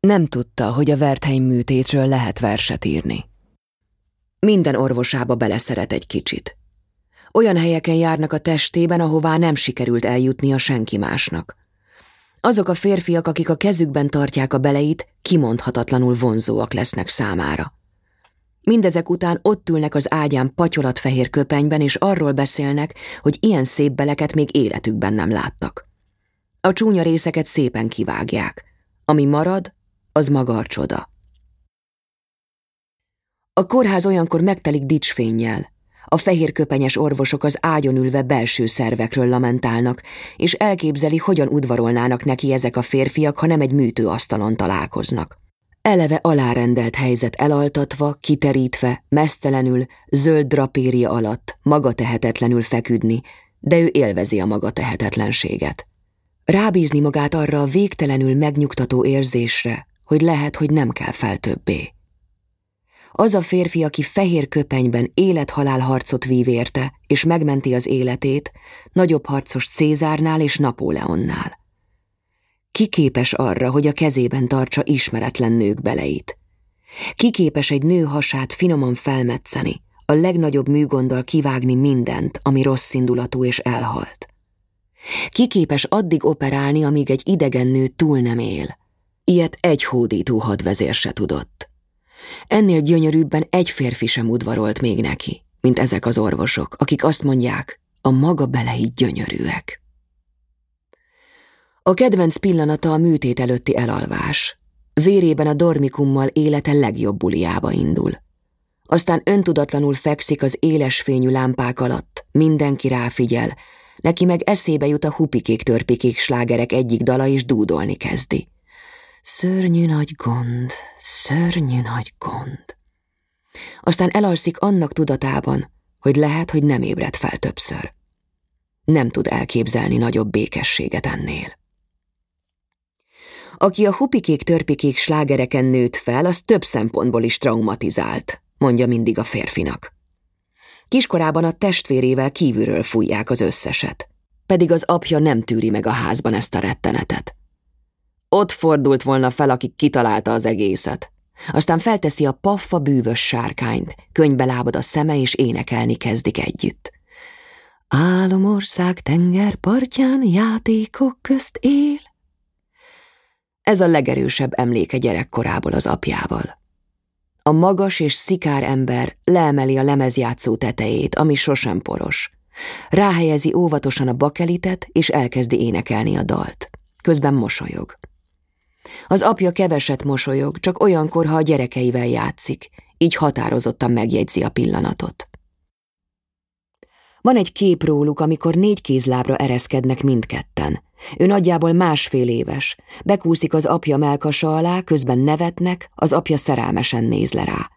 Nem tudta, hogy a Wertheim műtétről lehet verset írni. Minden orvosába beleszeret egy kicsit. Olyan helyeken járnak a testében, ahová nem sikerült eljutni a senki másnak. Azok a férfiak, akik a kezükben tartják a beleit, kimondhatatlanul vonzóak lesznek számára. Mindezek után ott ülnek az ágyán patyolatfehér köpenyben, és arról beszélnek, hogy ilyen szép beleket még életükben nem láttak. A csúnya részeket szépen kivágják. Ami marad, az maga a csoda. A kórház olyankor megtelik dicsfénnyel. A fehér köpenyes orvosok az ágyon ülve belső szervekről lamentálnak, és elképzeli, hogyan udvarolnának neki ezek a férfiak, ha nem egy műtőasztalon találkoznak. Eleve alárendelt helyzet elaltatva, kiterítve, mesztelenül, zöld drapéria alatt, maga tehetetlenül feküdni, de ő élvezi a maga tehetetlenséget. Rábízni magát arra a végtelenül megnyugtató érzésre, hogy lehet, hogy nem kell fel többé. Az a férfi, aki fehér köpenyben élet-halál harcot vív érte, és megmenti az életét, nagyobb harcos Cézárnál és Napóleonnál. Ki képes arra, hogy a kezében tartsa ismeretlen nők beleit? Ki képes egy nő hasát finoman felmetszeni, a legnagyobb műgonddal kivágni mindent, ami rossz indulatú és elhalt? Ki képes addig operálni, amíg egy idegen nő túl nem él? Ilyet egy hódító hadvezér se tudott. Ennél gyönyörűbben egy férfi sem udvarolt még neki, mint ezek az orvosok, akik azt mondják, a maga belei gyönyörűek. A kedvenc pillanata a műtét előtti elalvás. Vérében a dormikummal élete legjobb buliába indul. Aztán öntudatlanul fekszik az éles fényű lámpák alatt, mindenki ráfigyel, neki meg eszébe jut a hupikék-törpikék slágerek egyik dala, és dúdolni kezdi. Szörnyű nagy gond, szörnyű nagy gond. Aztán elalszik annak tudatában, hogy lehet, hogy nem ébred fel többször. Nem tud elképzelni nagyobb békességet ennél. Aki a hupikék-törpikék slágereken nőtt fel, az több szempontból is traumatizált, mondja mindig a férfinak. Kiskorában a testvérével kívülről fújják az összeset, pedig az apja nem tűri meg a házban ezt a rettenetet. Ott fordult volna fel, aki kitalálta az egészet. Aztán felteszi a paffa bűvös sárkányt, könybe lábad a szeme, és énekelni kezdik együtt. Álomország tengerpartján játékok közt él. Ez a legerősebb emléke gyerekkorából az apjával. A magas és szikár ember leemeli a lemezjátszó tetejét, ami sosem poros. Ráhelyezi óvatosan a bakelitet, és elkezdi énekelni a dalt. Közben mosolyog. Az apja keveset mosolyog, csak olyankor, ha a gyerekeivel játszik, így határozottan megjegyzi a pillanatot. Van egy kép róluk, amikor négy kézlábra ereszkednek mindketten. Ő nagyjából másfél éves. Bekúszik az apja melkasa alá, közben nevetnek, az apja szerelmesen néz le rá.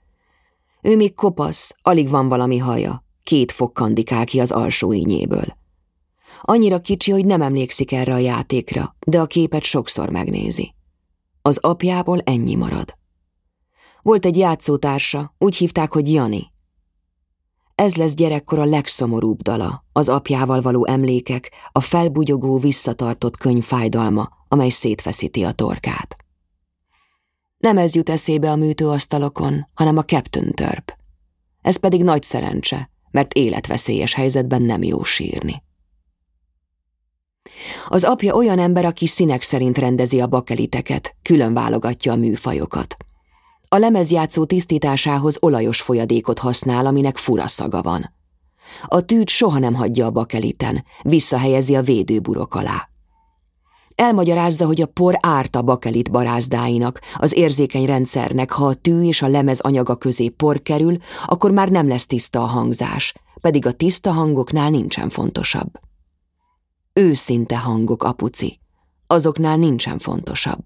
Ő még kopasz, alig van valami haja, két fok kandikál ki az alsó ínyéből. Annyira kicsi, hogy nem emlékszik erre a játékra, de a képet sokszor megnézi. Az apjából ennyi marad. Volt egy játszótársa, úgy hívták, hogy Jani. Ez lesz gyerekkor a legszomorúbb dala, az apjával való emlékek, a felbugyogó, visszatartott könyv fájdalma, amely szétfeszíti a torkát. Nem ez jut eszébe a műtőasztalokon, hanem a Captain Törp. Ez pedig nagy szerencse, mert életveszélyes helyzetben nem jó sírni. Az apja olyan ember, aki színek szerint rendezi a bakeliteket, külön válogatja a műfajokat. A lemezjátszó tisztításához olajos folyadékot használ, aminek fura szaga van. A tűt soha nem hagyja a bakeliten, visszahelyezi a védőburok alá. Elmagyarázza, hogy a por árt a bakelit barázdáinak, az érzékeny rendszernek, ha a tű és a lemez anyaga közé por kerül, akkor már nem lesz tiszta a hangzás, pedig a tiszta hangoknál nincsen fontosabb. Őszinte hangok, apuci. Azoknál nincsen fontosabb.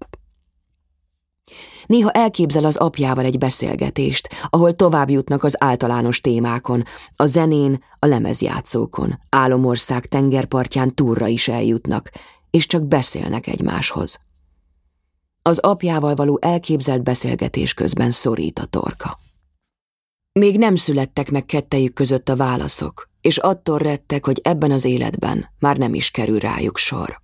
Néha elképzel az apjával egy beszélgetést, ahol tovább jutnak az általános témákon, a zenén, a lemezjátszókon, álomország tengerpartján túlra is eljutnak, és csak beszélnek egymáshoz. Az apjával való elképzelt beszélgetés közben szorít a torka. Még nem születtek meg kettejük között a válaszok, és attól rettek, hogy ebben az életben már nem is kerül rájuk sor.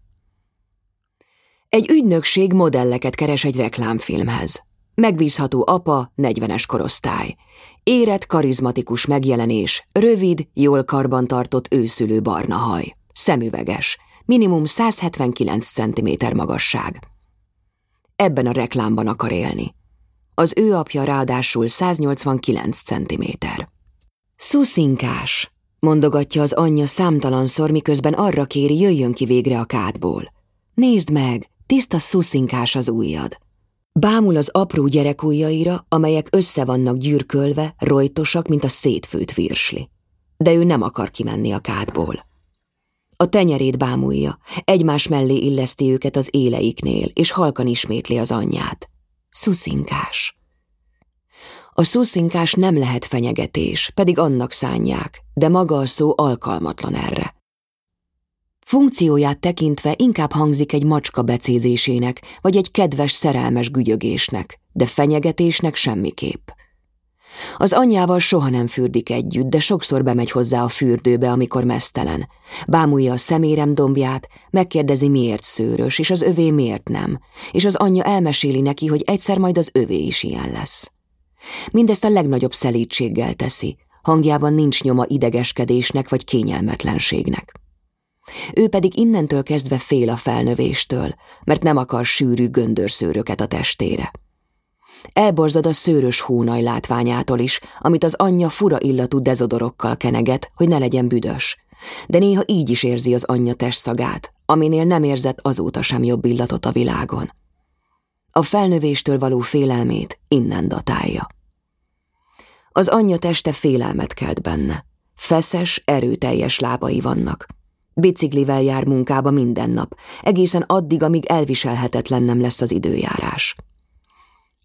Egy ügynökség modelleket keres egy reklámfilmhez. Megbízható apa, 40-es korosztály. Érett, karizmatikus megjelenés, rövid, jól karbantartott őszülő barna haj. Szemüveges, minimum 179 cm magasság. Ebben a reklámban akar élni. Az ő apja ráadásul 189 cm. Szuszinkás, mondogatja az anyja számtalanszor, miközben arra kéri, jöjjön ki végre a kádból. Nézd meg, tiszta szuszinkás az ujjad. Bámul az apró gyerekujjaira, amelyek össze vannak gyűrkölve, rojtosak, mint a szétfőtt virsli. De ő nem akar kimenni a kádból. A tenyerét bámulja, egymás mellé illeszti őket az éleiknél, és halkan ismétli az anyját. Szuszinkás. A szuszinkás nem lehet fenyegetés, pedig annak szánják, de maga a szó alkalmatlan erre. Funkcióját tekintve inkább hangzik egy macska becézésének, vagy egy kedves, szerelmes gügyögésnek, de fenyegetésnek semmiképp. Az anyjával soha nem fürdik együtt, de sokszor bemegy hozzá a fürdőbe, amikor mesztelen. Bámulja a szemérem dombját, megkérdezi, miért szőrös, és az övé miért nem, és az anyja elmeséli neki, hogy egyszer majd az övé is ilyen lesz. Mindezt a legnagyobb szelítséggel teszi, hangjában nincs nyoma idegeskedésnek vagy kényelmetlenségnek. Ő pedig innentől kezdve fél a felnövéstől, mert nem akar sűrű göndörszőröket a testére. Elborzad a szőrös hónaj látványától is, amit az anyja fura illatú dezodorokkal keneget, hogy ne legyen büdös. De néha így is érzi az anyja testszagát, aminél nem érzett azóta sem jobb illatot a világon. A felnövéstől való félelmét innen datálja. Az anyja teste félelmet kelt benne. Feszes, erőteljes lábai vannak. Biciklivel jár munkába minden nap, egészen addig, amíg elviselhetetlen nem lesz az időjárás.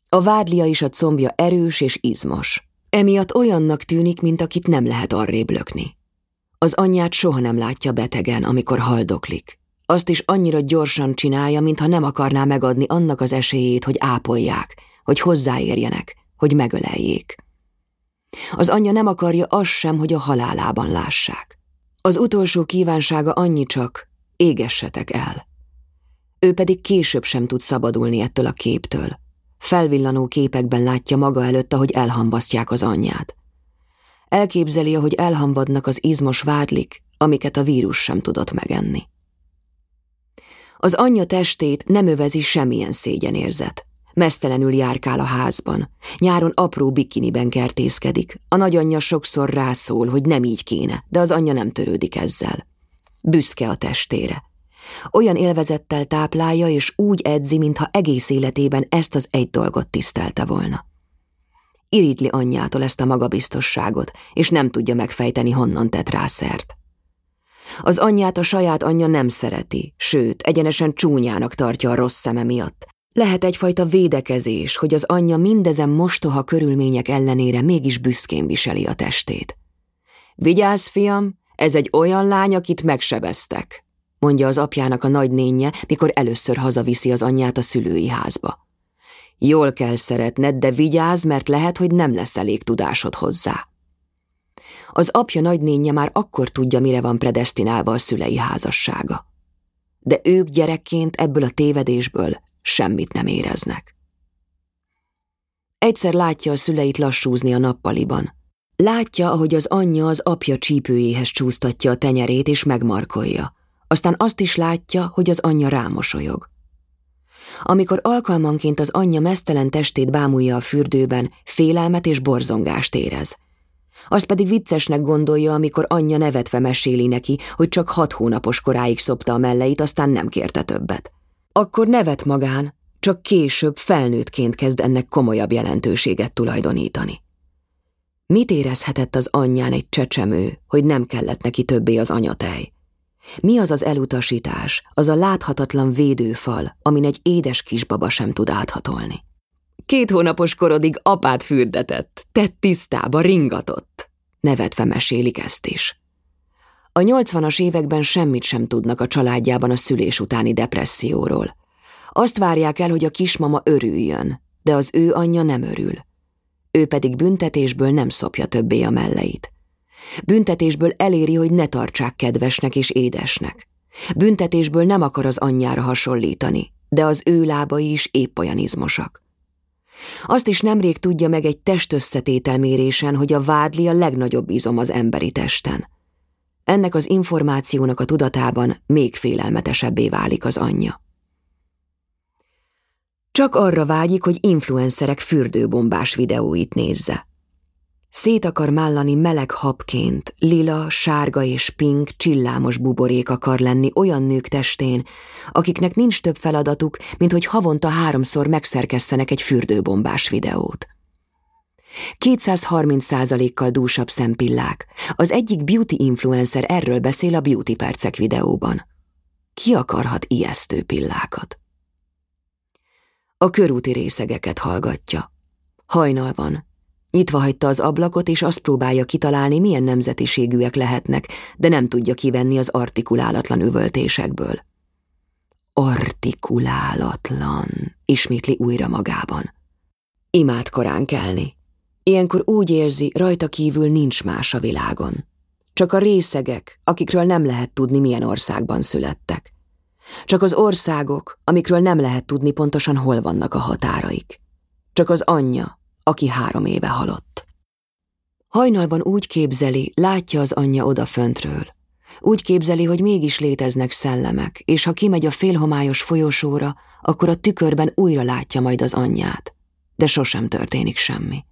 A vádlia is a combja erős és izmos. Emiatt olyannak tűnik, mint akit nem lehet arrébb lökni. Az anyját soha nem látja betegen, amikor haldoklik. Azt is annyira gyorsan csinálja, mintha nem akarná megadni annak az esélyét, hogy ápolják, hogy hozzáérjenek, hogy megöleljék. Az anyja nem akarja azt sem, hogy a halálában lássák. Az utolsó kívánsága annyi csak, égessetek el. Ő pedig később sem tud szabadulni ettől a képtől. Felvillanó képekben látja maga előtt, ahogy elhambasztják az anyját. Elképzeli, ahogy elhamvadnak az izmos vádlik, amiket a vírus sem tudott megenni. Az anyja testét nem övezi semmilyen szégyenérzet. Mesztelenül járkál a házban. Nyáron apró bikiniben kertészkedik. A nagyanyja sokszor rászól, hogy nem így kéne, de az anyja nem törődik ezzel. Büszke a testére. Olyan élvezettel táplálja, és úgy edzi, mintha egész életében ezt az egy dolgot tisztelte volna. Irítli anyjától ezt a magabiztosságot, és nem tudja megfejteni, honnan tett rá szert. Az anyját a saját anyja nem szereti, sőt, egyenesen csúnyának tartja a rossz szeme miatt, lehet egyfajta védekezés, hogy az anyja mindezen mostoha körülmények ellenére mégis büszkén viseli a testét. Vigyázz, fiam, ez egy olyan lány, akit megsebeztek, mondja az apjának a nagynénye, mikor először hazaviszi az anyját a szülői házba. Jól kell szeretned, de vigyázz, mert lehet, hogy nem lesz elég tudásod hozzá. Az apja nagynénye már akkor tudja, mire van predestinálva a szülei házassága. De ők gyerekként ebből a tévedésből semmit nem éreznek. Egyszer látja a szüleit lassúzni a nappaliban. Látja, ahogy az anyja az apja csípőjéhez csúsztatja a tenyerét és megmarkolja. Aztán azt is látja, hogy az anyja rámosolyog. Amikor alkalmanként az anyja mesztelen testét bámulja a fürdőben, félelmet és borzongást érez. Azt pedig viccesnek gondolja, amikor anyja nevetve meséli neki, hogy csak hat hónapos koráig szopta a melleit, aztán nem kérte többet. Akkor nevet magán, csak később felnőttként kezd ennek komolyabb jelentőséget tulajdonítani. Mit érezhetett az anyján egy csecsemő, hogy nem kellett neki többé az anyatej? Mi az az elutasítás, az a láthatatlan védőfal, amin egy édes kisbaba sem tud áthatolni? Két hónapos korodig apát fürdetett, tett tisztába, ringatott. Nevetve mesélik ezt is. A nyolcvanas években semmit sem tudnak a családjában a szülés utáni depresszióról. Azt várják el, hogy a kismama örüljön, de az ő anyja nem örül. Ő pedig büntetésből nem szopja többé a melleit. Büntetésből eléri, hogy ne tartsák kedvesnek és édesnek. Büntetésből nem akar az anyjára hasonlítani, de az ő lábai is épp olyan izmosak. Azt is nemrég tudja meg egy testösszetételmérésen, hogy a vádli a legnagyobb izom az emberi testen. Ennek az információnak a tudatában még félelmetesebbé válik az anyja. Csak arra vágyik, hogy influencerek fürdőbombás videóit nézze. Szét akar mállani meleg habként, lila, sárga és pink, csillámos buborék akar lenni olyan nők testén, akiknek nincs több feladatuk, mint hogy havonta háromszor megszerkesszenek egy fürdőbombás videót. 230 kal dúsabb szempillák. Az egyik beauty influencer erről beszél a Beauty Percek videóban. Ki akarhat ijesztő pillákat? A körúti részegeket hallgatja. Hajnal van, Nyitva hagyta az ablakot, és azt próbálja kitalálni, milyen nemzetiségűek lehetnek, de nem tudja kivenni az artikulálatlan üvöltésekből. Artikulálatlan, ismétli újra magában. Imád korán kelni. Ilyenkor úgy érzi, rajta kívül nincs más a világon. Csak a részegek, akikről nem lehet tudni, milyen országban születtek. Csak az országok, amikről nem lehet tudni pontosan hol vannak a határaik. Csak az anyja, aki három éve halott. Hajnalban úgy képzeli, látja az anyja odaföntről. Úgy képzeli, hogy mégis léteznek szellemek, és ha kimegy a félhomályos folyosóra, akkor a tükörben újra látja majd az anyját. De sosem történik semmi.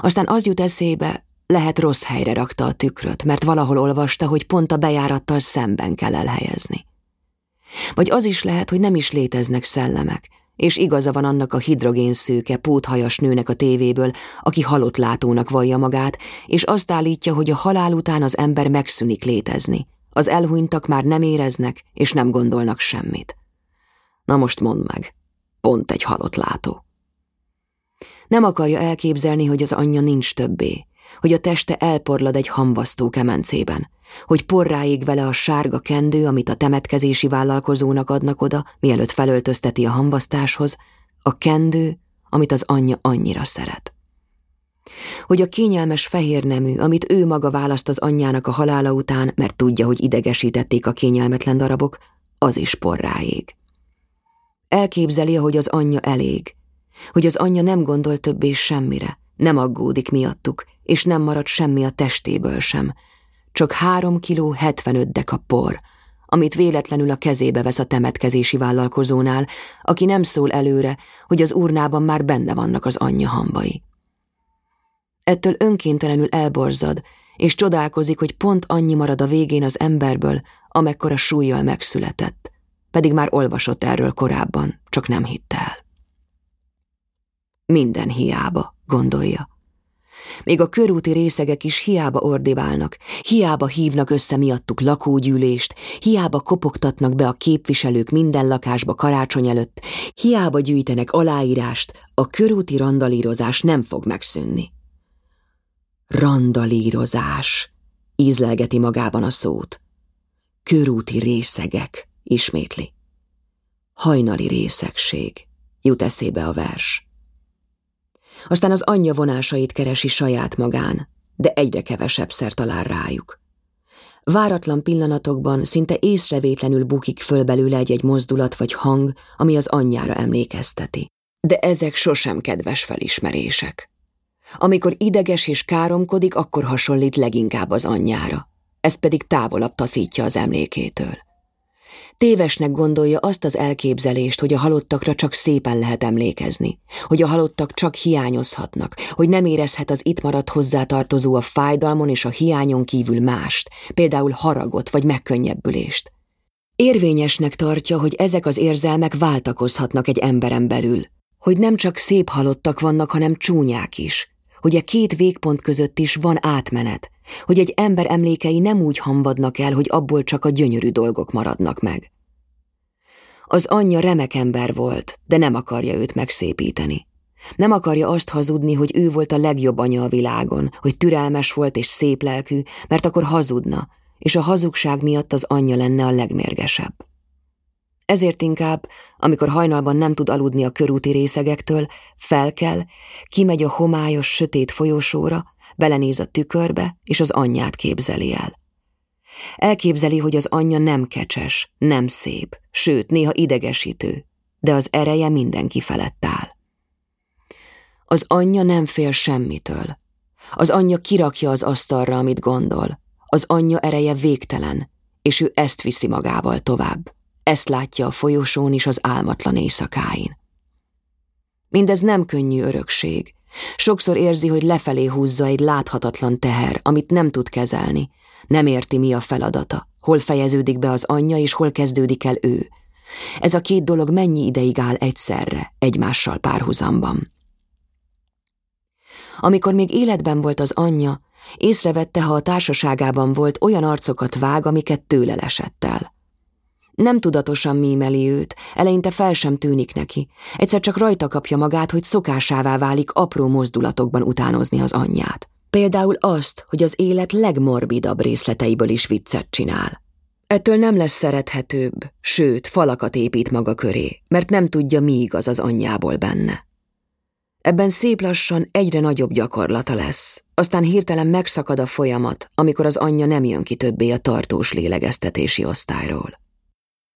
Aztán az jut eszébe, lehet rossz helyre rakta a tükröt, mert valahol olvasta, hogy pont a bejárattal szemben kell elhelyezni. Vagy az is lehet, hogy nem is léteznek szellemek, és igaza van annak a hidrogénszőke, póthajas nőnek a tévéből, aki halott látónak vallja magát, és azt állítja, hogy a halál után az ember megszűnik létezni. Az elhunytak már nem éreznek, és nem gondolnak semmit. Na most mondd meg, pont egy halott látó. Nem akarja elképzelni, hogy az anyja nincs többé, hogy a teste elporlad egy hambasztó kemencében, hogy porráig vele a sárga kendő, amit a temetkezési vállalkozónak adnak oda, mielőtt felöltözteti a hambasztáshoz, a kendő, amit az anyja annyira szeret. Hogy a kényelmes fehér nemű, amit ő maga választ az anyjának a halála után, mert tudja, hogy idegesítették a kényelmetlen darabok, az is porráig. Elképzeli, hogy az anyja elég, hogy az anyja nem gondol többé semmire, nem aggódik miattuk, és nem marad semmi a testéből sem, csak három kiló 75 deka por, amit véletlenül a kezébe vesz a temetkezési vállalkozónál, aki nem szól előre, hogy az urnában már benne vannak az anyja hambai. Ettől önkéntelenül elborzad, és csodálkozik, hogy pont annyi marad a végén az emberből, amekkora súlyjal megszületett, pedig már olvasott erről korábban, csak nem hitt el. Minden hiába, gondolja. Még a körúti részegek is hiába ordiválnak, hiába hívnak össze miattuk lakógyűlést, hiába kopogtatnak be a képviselők minden lakásba karácsony előtt, hiába gyűjtenek aláírást, a körúti randalírozás nem fog megszűnni. Randalírozás, ízlelgeti magában a szót. Körúti részegek, ismétli. Hajnali részegség, jut eszébe a vers. Aztán az anyja vonásait keresi saját magán, de egyre kevesebb szer talál rájuk. Váratlan pillanatokban szinte észrevétlenül bukik föl belőle egy-egy mozdulat vagy hang, ami az anyjára emlékezteti. De ezek sosem kedves felismerések. Amikor ideges és káromkodik, akkor hasonlít leginkább az anyjára. Ez pedig távolabb taszítja az emlékétől. Tévesnek gondolja azt az elképzelést, hogy a halottakra csak szépen lehet emlékezni, hogy a halottak csak hiányozhatnak, hogy nem érezhet az itt maradt hozzátartozó a fájdalmon és a hiányon kívül mást, például haragot vagy megkönnyebbülést. Érvényesnek tartja, hogy ezek az érzelmek váltakozhatnak egy emberen belül, hogy nem csak szép halottak vannak, hanem csúnyák is, hogy a két végpont között is van átmenet, hogy egy ember emlékei nem úgy hambadnak el, hogy abból csak a gyönyörű dolgok maradnak meg. Az anyja remek ember volt, de nem akarja őt megszépíteni. Nem akarja azt hazudni, hogy ő volt a legjobb anya a világon, hogy türelmes volt és szép lelkű, mert akkor hazudna, és a hazugság miatt az anyja lenne a legmérgesebb. Ezért inkább, amikor hajnalban nem tud aludni a körúti részegektől, felkel, kimegy a homályos, sötét folyosóra, belenéz a tükörbe, és az anyját képzeli el. Elképzeli, hogy az anyja nem kecses, nem szép, sőt, néha idegesítő, de az ereje mindenki felett áll. Az anyja nem fél semmitől. Az anyja kirakja az asztalra, amit gondol. Az anyja ereje végtelen, és ő ezt viszi magával tovább. Ezt látja a folyosón is az álmatlan éjszakáin. Mindez nem könnyű örökség. Sokszor érzi, hogy lefelé húzza egy láthatatlan teher, amit nem tud kezelni. Nem érti, mi a feladata, hol fejeződik be az anyja, és hol kezdődik el ő. Ez a két dolog mennyi ideig áll egyszerre, egymással párhuzamban. Amikor még életben volt az anyja, észrevette, ha a társaságában volt, olyan arcokat vág, amiket tőle lesett el. Nem tudatosan mímeli őt, eleinte fel sem tűnik neki. Egyszer csak rajta kapja magát, hogy szokásává válik apró mozdulatokban utánozni az anyját. Például azt, hogy az élet legmorbidabb részleteiből is viccet csinál. Ettől nem lesz szerethetőbb, sőt, falakat épít maga köré, mert nem tudja, mi igaz az anyjából benne. Ebben szép lassan egyre nagyobb gyakorlata lesz, aztán hirtelen megszakad a folyamat, amikor az anyja nem jön ki többé a tartós lélegeztetési osztályról.